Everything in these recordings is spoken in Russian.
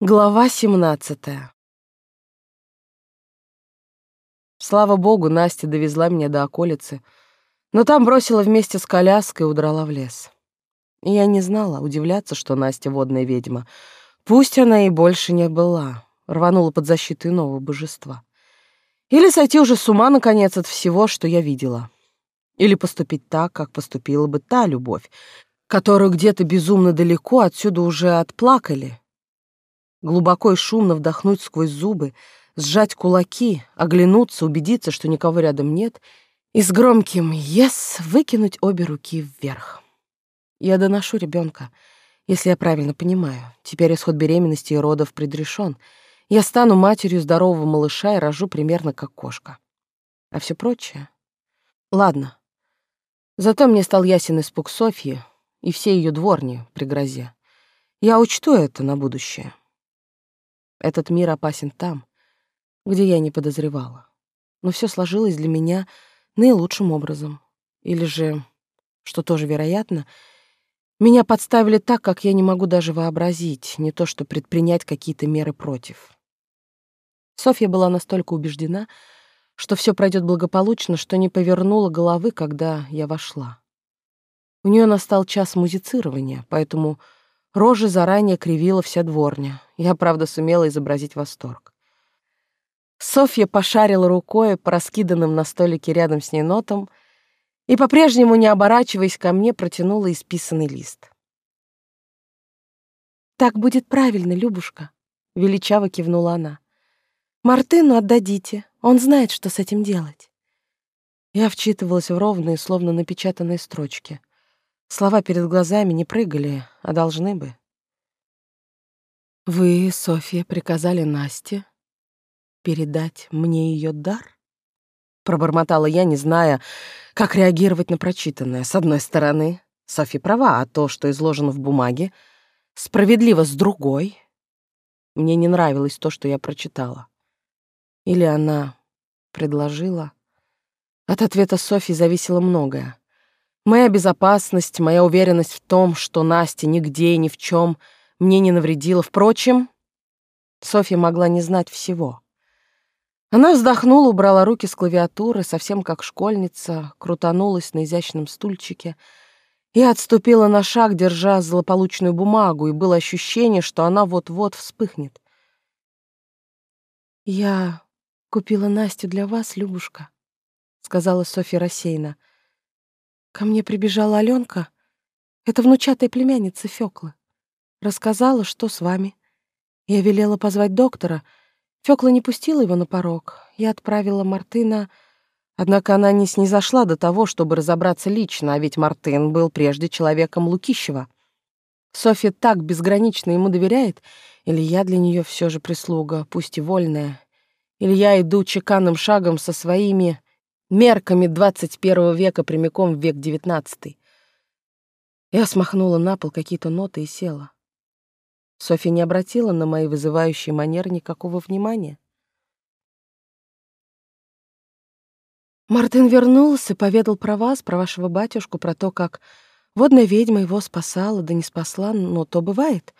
Глава 17 Слава богу, Настя довезла меня до околицы, но там бросила вместе с коляской и удрала в лес. Я не знала, удивляться, что Настя водная ведьма. Пусть она и больше не была, рванула под защиту иного божества. Или сойти уже с ума, наконец, от всего, что я видела. Или поступить так, как поступила бы та любовь, которую где-то безумно далеко отсюда уже отплакали, глубоко и шумно вдохнуть сквозь зубы, сжать кулаки, оглянуться, убедиться, что никого рядом нет, и с громким «Ес» выкинуть обе руки вверх. Я доношу ребенка, если я правильно понимаю. Теперь исход беременности и родов предрешен. Я стану матерью здорового малыша и рожу примерно как кошка. А все прочее? Ладно. Зато мне стал ясен испуг Софьи и все ее дворни при грозе. Я учту это на будущее. Этот мир опасен там, где я не подозревала. Но все сложилось для меня наилучшим образом. Или же, что тоже вероятно, меня подставили так, как я не могу даже вообразить, не то что предпринять какие-то меры против. Софья была настолько убеждена, что все пройдет благополучно, что не повернула головы, когда я вошла. У нее настал час музицирования, поэтому Рожи заранее кривила вся дворня. Я, правда, сумела изобразить восторг. Софья пошарила рукой по раскиданным на столике рядом с ней нотам и, по-прежнему не оборачиваясь ко мне, протянула исписанный лист. «Так будет правильно, Любушка», — величаво кивнула она. «Мартыну отдадите, он знает, что с этим делать». Я вчитывалась в ровные, словно напечатанные строчки — Слова перед глазами не прыгали, а должны бы. «Вы, Софья, приказали Насте передать мне ее дар?» Пробормотала я, не зная, как реагировать на прочитанное. С одной стороны, Софья права, а то, что изложено в бумаге, справедливо с другой. Мне не нравилось то, что я прочитала. Или она предложила. От ответа Софьи зависело многое. Моя безопасность, моя уверенность в том, что Настя нигде и ни в чем мне не навредила. Впрочем, Софья могла не знать всего. Она вздохнула, убрала руки с клавиатуры, совсем как школьница, крутанулась на изящном стульчике и отступила на шаг, держа злополучную бумагу, и было ощущение, что она вот-вот вспыхнет. «Я купила Настю для вас, Любушка», — сказала Софья рассеянно. Ко мне прибежала Аленка, это внучатая племянница Фёклы. Рассказала, что с вами. Я велела позвать доктора. Фёкла не пустила его на порог. Я отправила Мартына... Однако она не снизошла до того, чтобы разобраться лично, а ведь Мартын был прежде человеком Лукищева. Софья так безгранично ему доверяет, или я для нее все же прислуга, пусть и вольная, или я иду чеканным шагом со своими мерками 21 века прямиком в век 19. Я смахнула на пол какие-то ноты и села. Софья не обратила на мои вызывающие манеры никакого внимания. Мартин вернулся, поведал про вас, про вашего батюшку, про то, как водная ведьма его спасала, да не спасла, но то бывает.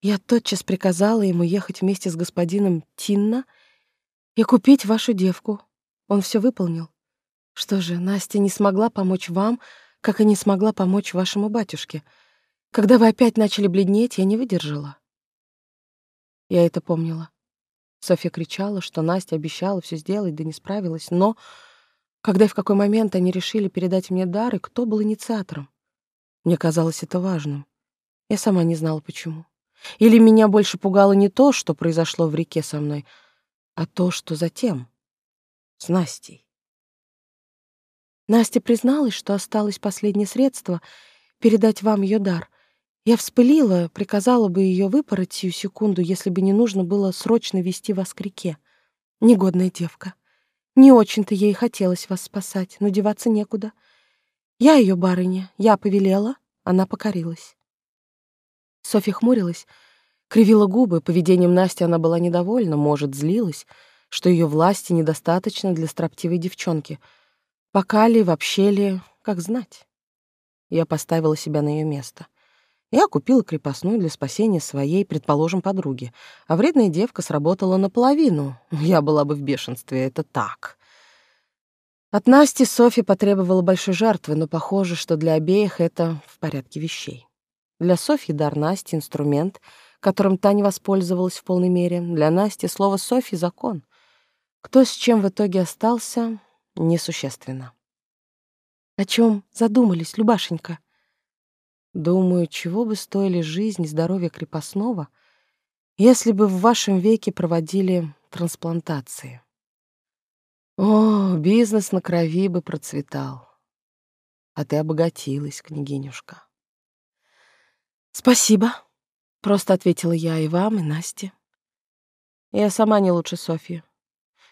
Я тотчас приказала ему ехать вместе с господином Тинна и купить вашу девку. Он все выполнил. Что же, Настя не смогла помочь вам, как и не смогла помочь вашему батюшке. Когда вы опять начали бледнеть, я не выдержала. Я это помнила. Софья кричала, что Настя обещала все сделать, да не справилась. Но когда и в какой момент они решили передать мне дары, кто был инициатором? Мне казалось это важным. Я сама не знала, почему. Или меня больше пугало не то, что произошло в реке со мной, а то, что затем с Настей. Настя призналась, что осталось последнее средство передать вам ее дар. Я вспылила, приказала бы ее выпороть сию секунду, если бы не нужно было срочно вести вас к реке. Негодная девка. Не очень-то ей хотелось вас спасать, но деваться некуда. Я ее барыня, я повелела, она покорилась. Софья хмурилась, кривила губы, поведением Насти она была недовольна, может, злилась, что ее власти недостаточно для строптивой девчонки — Пока ли, вообще ли, как знать. Я поставила себя на ее место. Я купила крепостную для спасения своей, предположим, подруги, а вредная девка сработала наполовину. Я была бы в бешенстве, это так. От Насти Софья потребовала большой жертвы, но похоже, что для обеих это в порядке вещей. Для Софьи дар Насти — инструмент, которым та не воспользовалась в полной мере. Для Насти слово Софьи — закон. Кто с чем в итоге остался, несущественно. О чем задумались, Любашенька? Думаю, чего бы стоили жизнь и здоровье крепостного, если бы в вашем веке проводили трансплантации. О, бизнес на крови бы процветал. А ты обогатилась, княгинюшка. Спасибо, просто ответила я и вам, и Насте. Я сама не лучше Софьи.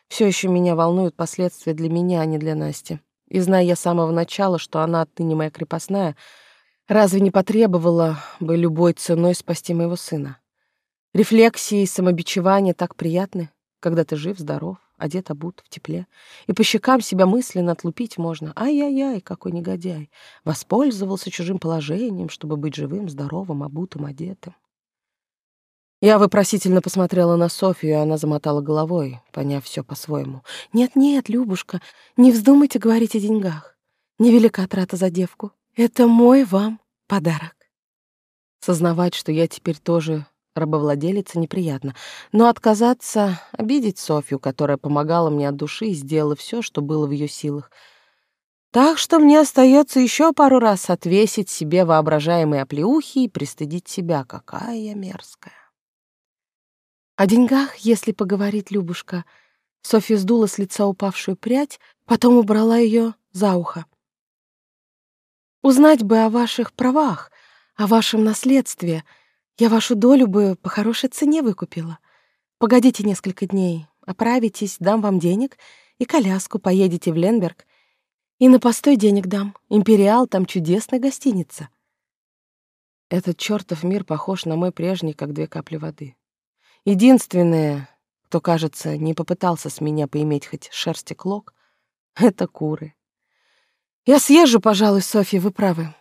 Все еще меня волнуют последствия для меня, а не для Насти. И зная я с самого начала, что она отныне моя крепостная, разве не потребовала бы любой ценой спасти моего сына? Рефлексии и самобичевание так приятны, когда ты жив, здоров одет, обут, в тепле. И по щекам себя мысленно отлупить можно. Ай-яй-яй, какой негодяй. Воспользовался чужим положением, чтобы быть живым, здоровым, обутым, одетым. Я вопросительно посмотрела на Софию, и она замотала головой, поняв все по-своему. «Нет-нет, Любушка, не вздумайте говорить о деньгах. Невелика трата за девку. Это мой вам подарок». Сознавать, что я теперь тоже рабовладелица неприятно, но отказаться, обидеть Софью, которая помогала мне от души и сделала все, что было в ее силах. Так что мне остается еще пару раз отвесить себе воображаемые оплеухи и пристыдить себя. Какая я мерзкая. О деньгах, если поговорить, Любушка, Софья сдула с лица упавшую прядь, потом убрала ее за ухо. Узнать бы о ваших правах, о вашем наследстве — я вашу долю бы по хорошей цене выкупила. Погодите несколько дней, оправитесь, дам вам денег и коляску, поедете в Ленберг. И на постой денег дам. Империал, там чудесная гостиница. Этот чертов мир похож на мой прежний, как две капли воды. Единственное, кто, кажется, не попытался с меня поиметь хоть шерсти клок, — это куры. Я съезжу, пожалуй, Софья, вы правы.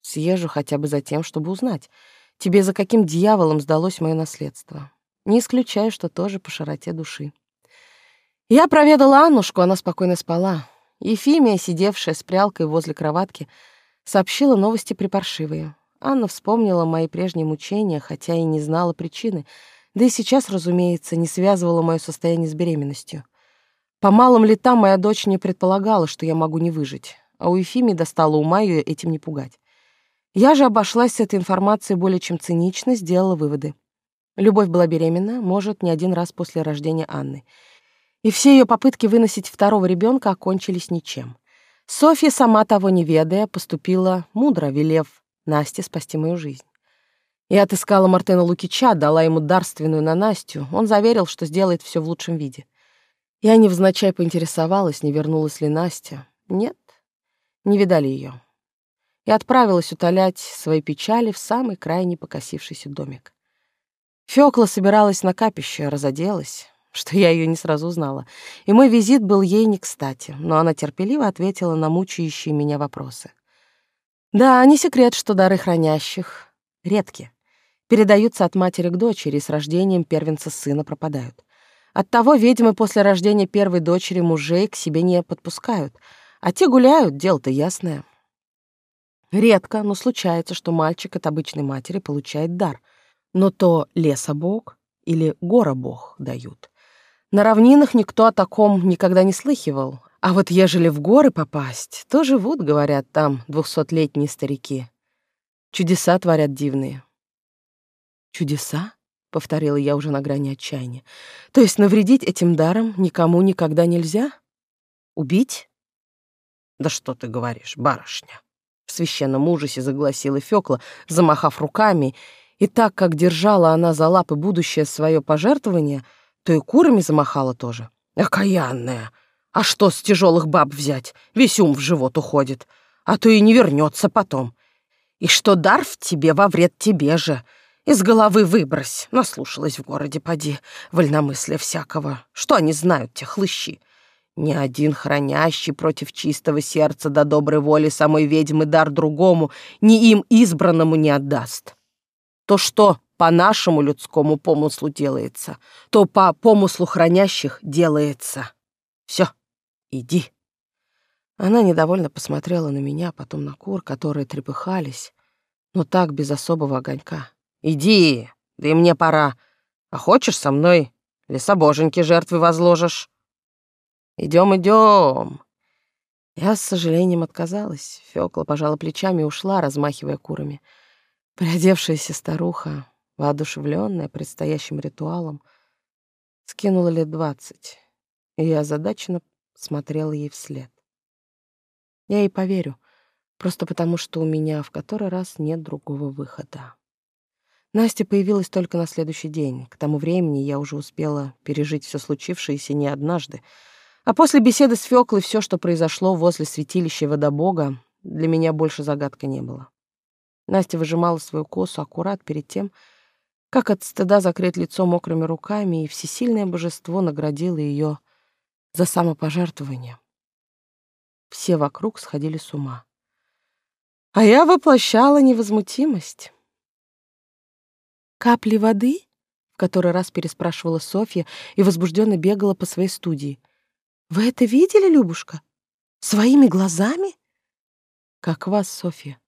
Съезжу хотя бы за тем, чтобы узнать — Тебе за каким дьяволом сдалось мое наследство? Не исключаю, что тоже по широте души. Я проведала Аннушку, она спокойно спала. Ефимия, сидевшая с прялкой возле кроватки, сообщила новости припаршивые. Анна вспомнила мои прежние мучения, хотя и не знала причины, да и сейчас, разумеется, не связывала мое состояние с беременностью. По малым летам моя дочь не предполагала, что я могу не выжить, а у Ефимии достало ума ее этим не пугать. Я же обошлась с этой информацией более чем цинично, сделала выводы. Любовь была беременна, может, не один раз после рождения Анны. И все ее попытки выносить второго ребенка окончились ничем. Софья, сама того не ведая, поступила мудро, велев Насте спасти мою жизнь. Я отыскала Мартена Лукича, дала ему дарственную на Настю. Он заверил, что сделает все в лучшем виде. Я невзначай поинтересовалась, не вернулась ли Настя. Нет, не видали ее и отправилась утолять свои печали в самый крайний покосившийся домик. Фёкла собиралась на капище, разоделась, что я ее не сразу узнала, и мой визит был ей не кстати, но она терпеливо ответила на мучающие меня вопросы. Да, не секрет, что дары хранящих редки. Передаются от матери к дочери, и с рождением первенца сына пропадают. Оттого ведьмы после рождения первой дочери мужей к себе не подпускают, а те гуляют, дело-то ясное. Редко, но случается, что мальчик от обычной матери получает дар. Но то лесобог или горобог дают. На равнинах никто о таком никогда не слыхивал. А вот ежели в горы попасть, то живут, говорят, там двухсотлетние старики. Чудеса творят дивные. Чудеса? — повторила я уже на грани отчаяния. «То есть навредить этим даром никому никогда нельзя? Убить?» «Да что ты говоришь, барышня?» В священном ужасе загласила Фёкла, замахав руками, и так как держала она за лапы будущее свое пожертвование, то и курами замахала тоже. «Окаянная! А что с тяжелых баб взять? Весь ум в живот уходит, а то и не вернется потом. И что дар в тебе во вред тебе же. Из головы выбрось. Наслушалась в городе, поди, вольномыслия всякого. Что они знают, те хлыщи? Ни один хранящий против чистого сердца до доброй воли самой ведьмы дар другому, ни им избранному не отдаст. То что по нашему людскому помыслу делается, то по помыслу хранящих делается. Все, иди. Она недовольно посмотрела на меня, потом на кур, которые трепыхались, но так без особого огонька. Иди, да и мне пора. А хочешь со мной лесобоженьки жертвы возложишь? Идем, идем. Я с сожалением отказалась. Фёкла пожала плечами и ушла, размахивая курами. Приодевшаяся старуха, воодушевленная предстоящим ритуалом, скинула лет двадцать, и я озадаченно смотрела ей вслед. Я ей поверю, просто потому что у меня в который раз нет другого выхода. Настя появилась только на следующий день. К тому времени я уже успела пережить все случившееся не однажды — а после беседы с Фёклой все, что произошло возле святилища Водобога, для меня больше загадка не было. Настя выжимала свою косу аккурат перед тем, как от стыда закрыть лицо мокрыми руками, и всесильное божество наградило ее за самопожертвование. Все вокруг сходили с ума. А я воплощала невозмутимость. «Капли воды?» — в который раз переспрашивала Софья и возбужденно бегала по своей студии — вы это видели, Любушка? Своими глазами? Как вас, Софья,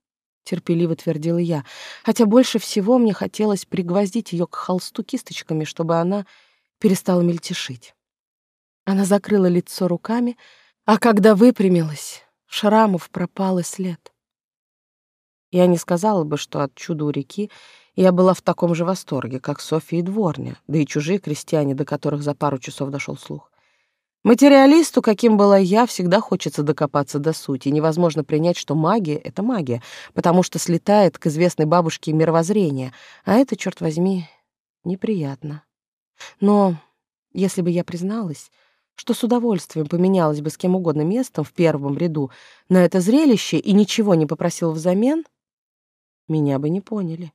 терпеливо твердила я, хотя больше всего мне хотелось пригвоздить ее к холсту кисточками, чтобы она перестала мельтешить. Она закрыла лицо руками, а когда выпрямилась, шрамов пропал и след. Я не сказала бы, что от чуда у реки я была в таком же восторге, как Софья и дворня, да и чужие крестьяне, до которых за пару часов дошел слух. Материалисту, каким была я, всегда хочется докопаться до сути. Невозможно принять, что магия — это магия, потому что слетает к известной бабушке мировоззрения, а это, черт возьми, неприятно. Но если бы я призналась, что с удовольствием поменялась бы с кем угодно местом в первом ряду на это зрелище и ничего не попросила взамен, меня бы не поняли.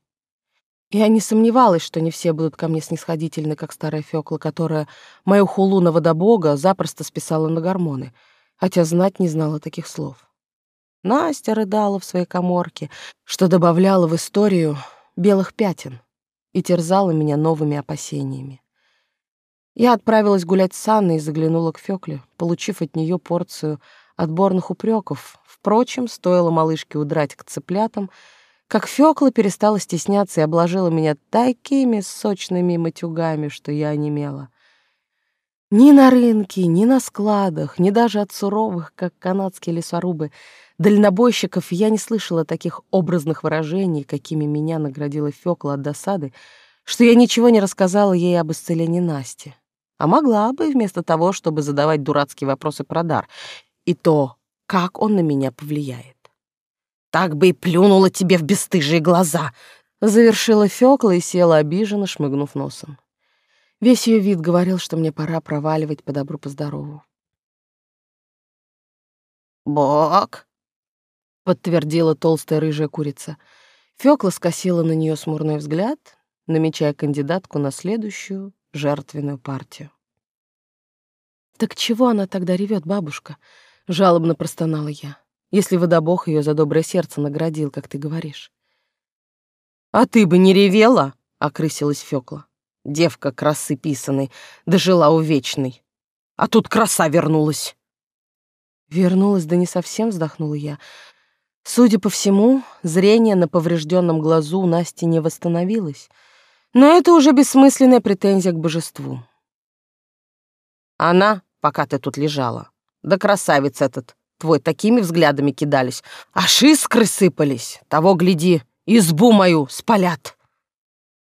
Я не сомневалась, что не все будут ко мне снисходительны, как старая Фёкла, которая мою хулу на водобога запросто списала на гормоны, хотя знать не знала таких слов. Настя рыдала в своей коморке, что добавляло в историю белых пятен и терзала меня новыми опасениями. Я отправилась гулять с Анной и заглянула к Фёкле, получив от нее порцию отборных упреков. Впрочем, стоило малышке удрать к цыплятам — как Фёкла перестала стесняться и обложила меня такими сочными матюгами, что я онемела. Ни на рынке, ни на складах, ни даже от суровых, как канадские лесорубы, дальнобойщиков я не слышала таких образных выражений, какими меня наградила Фёкла от досады, что я ничего не рассказала ей об исцелении Насти. А могла бы вместо того, чтобы задавать дурацкие вопросы про дар, и то, как он на меня повлияет. Так бы и плюнула тебе в бесстыжие глаза!» Завершила Фёкла и села обиженно, шмыгнув носом. Весь ее вид говорил, что мне пора проваливать по добру, по здорову. «Бог!» — подтвердила толстая рыжая курица. Фёкла скосила на нее смурной взгляд, намечая кандидатку на следующую жертвенную партию. «Так чего она тогда ревет, бабушка?» — жалобно простонала я если водобог ее за доброе сердце наградил, как ты говоришь. «А ты бы не ревела?» — окрысилась Фёкла. «Девка красы писаной, дожила увечной. А тут краса вернулась». Вернулась, да не совсем, вздохнула я. Судя по всему, зрение на поврежденном глазу у Насти не восстановилось. Но это уже бессмысленная претензия к божеству. Она, пока ты тут лежала, да красавец этот, твой такими взглядами кидались, аж искры сыпались. Того, гляди, избу мою спалят!»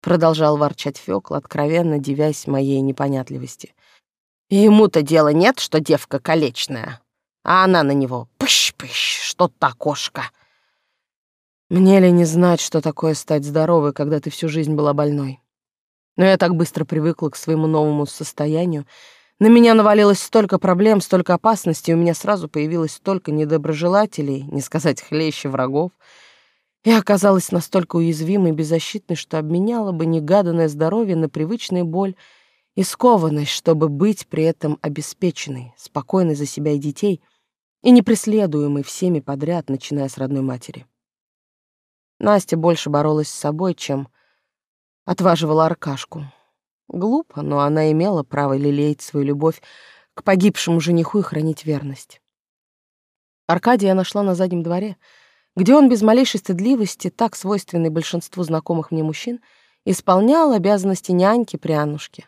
Продолжал ворчать Фёкла, откровенно дивясь моей непонятливости. «Ему-то дела нет, что девка колечная, а она на него пыщ-пыщ, что та кошка!» Мне ли не знать, что такое стать здоровой, когда ты всю жизнь была больной? Но я так быстро привыкла к своему новому состоянию, на меня навалилось столько проблем, столько опасностей, у меня сразу появилось столько недоброжелателей, не сказать хлеще врагов. Я оказалась настолько уязвимой и беззащитной, что обменяла бы негаданное здоровье на привычную боль и скованность, чтобы быть при этом обеспеченной, спокойной за себя и детей и не преследуемой всеми подряд, начиная с родной матери. Настя больше боролась с собой, чем отваживала Аркашку. Глупо, но она имела право лелеять свою любовь к погибшему жениху и хранить верность. Аркадия нашла на заднем дворе, где он без малейшей стыдливости, так свойственной большинству знакомых мне мужчин, исполнял обязанности няньки-прянушки.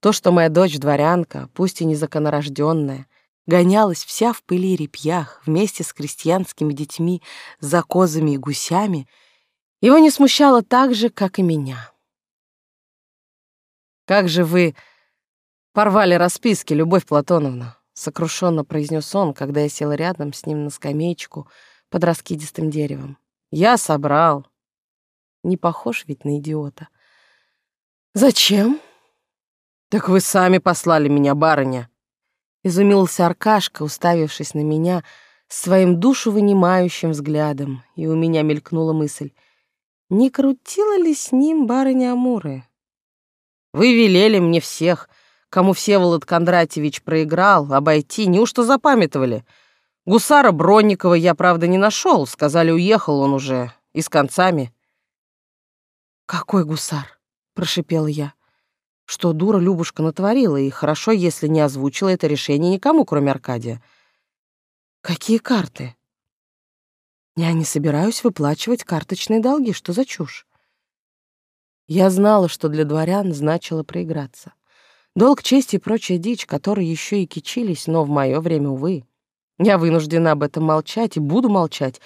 То, что моя дочь дворянка, пусть и незаконорожденная, гонялась вся в пыли и репьях вместе с крестьянскими детьми за козами и гусями — его не смущало так же, как и меня. «Как же вы порвали расписки, Любовь Платоновна!» — сокрушенно произнес он, когда я села рядом с ним на скамеечку под раскидистым деревом. «Я собрал». Не похож ведь на идиота. «Зачем?» «Так вы сами послали меня, барыня!» Изумился Аркашка, уставившись на меня своим душу вынимающим взглядом, и у меня мелькнула мысль — не крутила ли с ним барыня Амуры? Вы велели мне всех, кому Всеволод Кондратьевич проиграл, обойти, неужто запамятовали? Гусара Бронникова я, правда, не нашел, сказали, уехал он уже, и с концами. «Какой гусар?» — прошипела я. Что дура Любушка натворила, и хорошо, если не озвучила это решение никому, кроме Аркадия. «Какие карты?» Я не собираюсь выплачивать карточные долги. Что за чушь? Я знала, что для дворян значило проиграться. Долг чести и прочая дичь, которые еще и кичились, но в мое время, увы. Я вынуждена об этом молчать и буду молчать,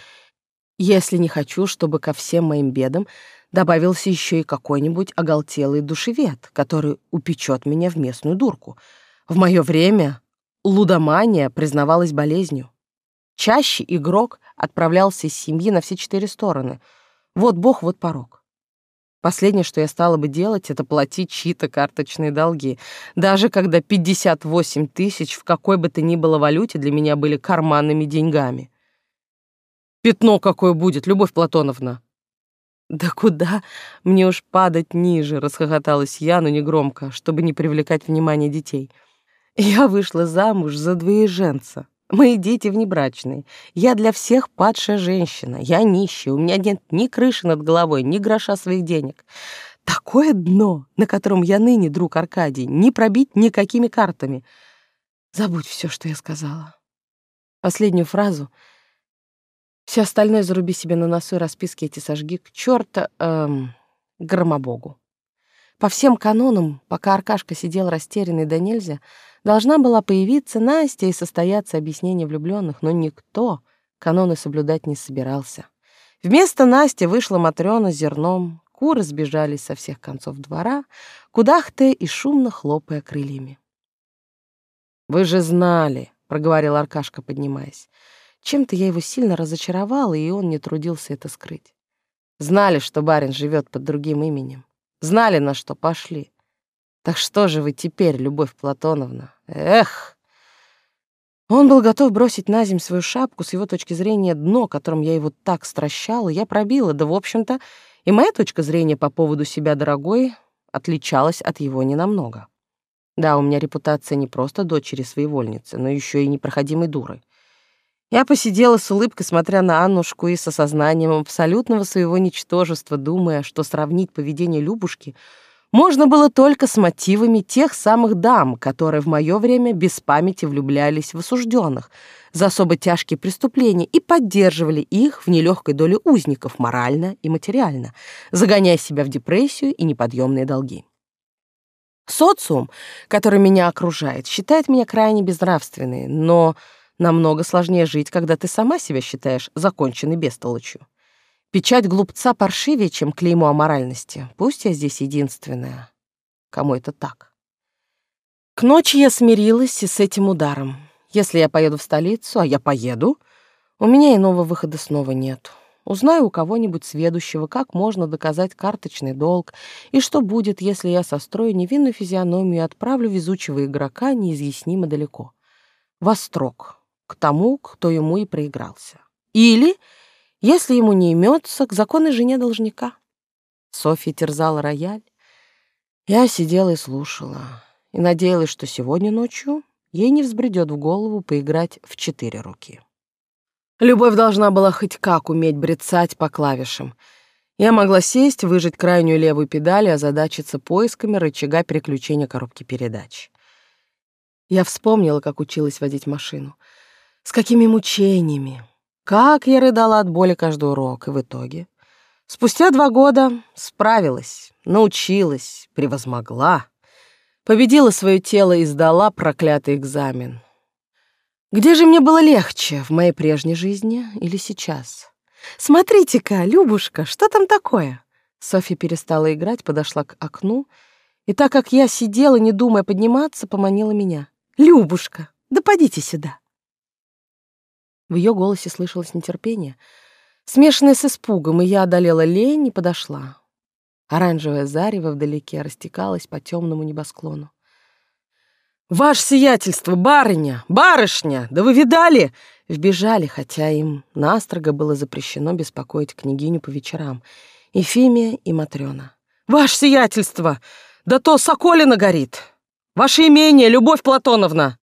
если не хочу, чтобы ко всем моим бедам добавился еще и какой-нибудь оголтелый душевед, который упечет меня в местную дурку. В мое время лудомания признавалась болезнью. Чаще игрок отправлялся из семьи на все четыре стороны. Вот бог, вот порог. Последнее, что я стала бы делать, это платить чьи-то карточные долги. Даже когда 58 тысяч в какой бы то ни было валюте для меня были карманными деньгами. Пятно какое будет, Любовь Платоновна. Да куда мне уж падать ниже, расхохоталась я, но негромко, чтобы не привлекать внимание детей. Я вышла замуж за двоеженца. Мои дети внебрачные. Я для всех падшая женщина. Я нищая. У меня нет ни крыши над головой, ни гроша своих денег. Такое дно, на котором я ныне, друг Аркадий, не пробить никакими картами. Забудь все, что я сказала. Последнюю фразу. Все остальное заруби себе на носу и расписки эти сожги к чёрта, эм, громобогу. По всем канонам, пока Аркашка сидел растерянный да нельзя, Должна была появиться Настя и состояться объяснение влюбленных, но никто каноны соблюдать не собирался. Вместо Насти вышла Матрёна с зерном, куры сбежались со всех концов двора, кудахтая и шумно хлопая крыльями. «Вы же знали», — проговорил Аркашка, поднимаясь. Чем-то я его сильно разочаровала, и он не трудился это скрыть. Знали, что барин живет под другим именем. Знали, на что пошли. Так что же вы теперь, Любовь Платоновна? Эх! Он был готов бросить на земь свою шапку, с его точки зрения дно, которым я его так стращала, я пробила, да, в общем-то, и моя точка зрения по поводу себя дорогой отличалась от его ненамного. Да, у меня репутация не просто дочери своевольницы, но еще и непроходимой дуры. Я посидела с улыбкой, смотря на Аннушку и с осознанием абсолютного своего ничтожества, думая, что сравнить поведение Любушки — можно было только с мотивами тех самых дам, которые в мое время без памяти влюблялись в осужденных за особо тяжкие преступления и поддерживали их в нелегкой доле узников морально и материально, загоняя себя в депрессию и неподъемные долги. Социум, который меня окружает, считает меня крайне безнравственной, но намного сложнее жить, когда ты сама себя считаешь законченной бестолочью. Печать глупца паршивее, чем клеймо аморальности. Пусть я здесь единственная. Кому это так? К ночи я смирилась и с этим ударом. Если я поеду в столицу, а я поеду, у меня иного выхода снова нет. Узнаю у кого-нибудь сведущего, как можно доказать карточный долг, и что будет, если я сострою невинную физиономию и отправлю везучего игрока неизъяснимо далеко. Во строк, к тому, кто ему и проигрался. Или если ему не имется, к законной жене должника. Софья терзала рояль. Я сидела и слушала. и надеялась, что сегодня ночью ей не взбредет в голову поиграть в четыре руки. Любовь должна была хоть как уметь брецать по клавишам. Я могла сесть, выжать крайнюю левую педаль и озадачиться поисками рычага переключения коробки передач. Я вспомнила, как училась водить машину. С какими мучениями. Как я рыдала от боли каждый урок, и в итоге. Спустя два года справилась, научилась, превозмогла. Победила свое тело и сдала проклятый экзамен. Где же мне было легче, в моей прежней жизни или сейчас? Смотрите-ка, Любушка, что там такое? Софья перестала играть, подошла к окну, и так как я сидела, не думая подниматься, поманила меня. Любушка, да подите сюда. В ее голосе слышалось нетерпение, смешанное с испугом, и я одолела лень и подошла. Оранжевое зарево вдалеке растекалось по темному небосклону. «Ваше сиятельство, барыня! Барышня! Да вы видали?» Вбежали, хотя им настрого было запрещено беспокоить княгиню по вечерам. Ефимия и Матрёна. «Ваше сиятельство! Да то Соколина горит! Ваше имение, Любовь Платоновна!»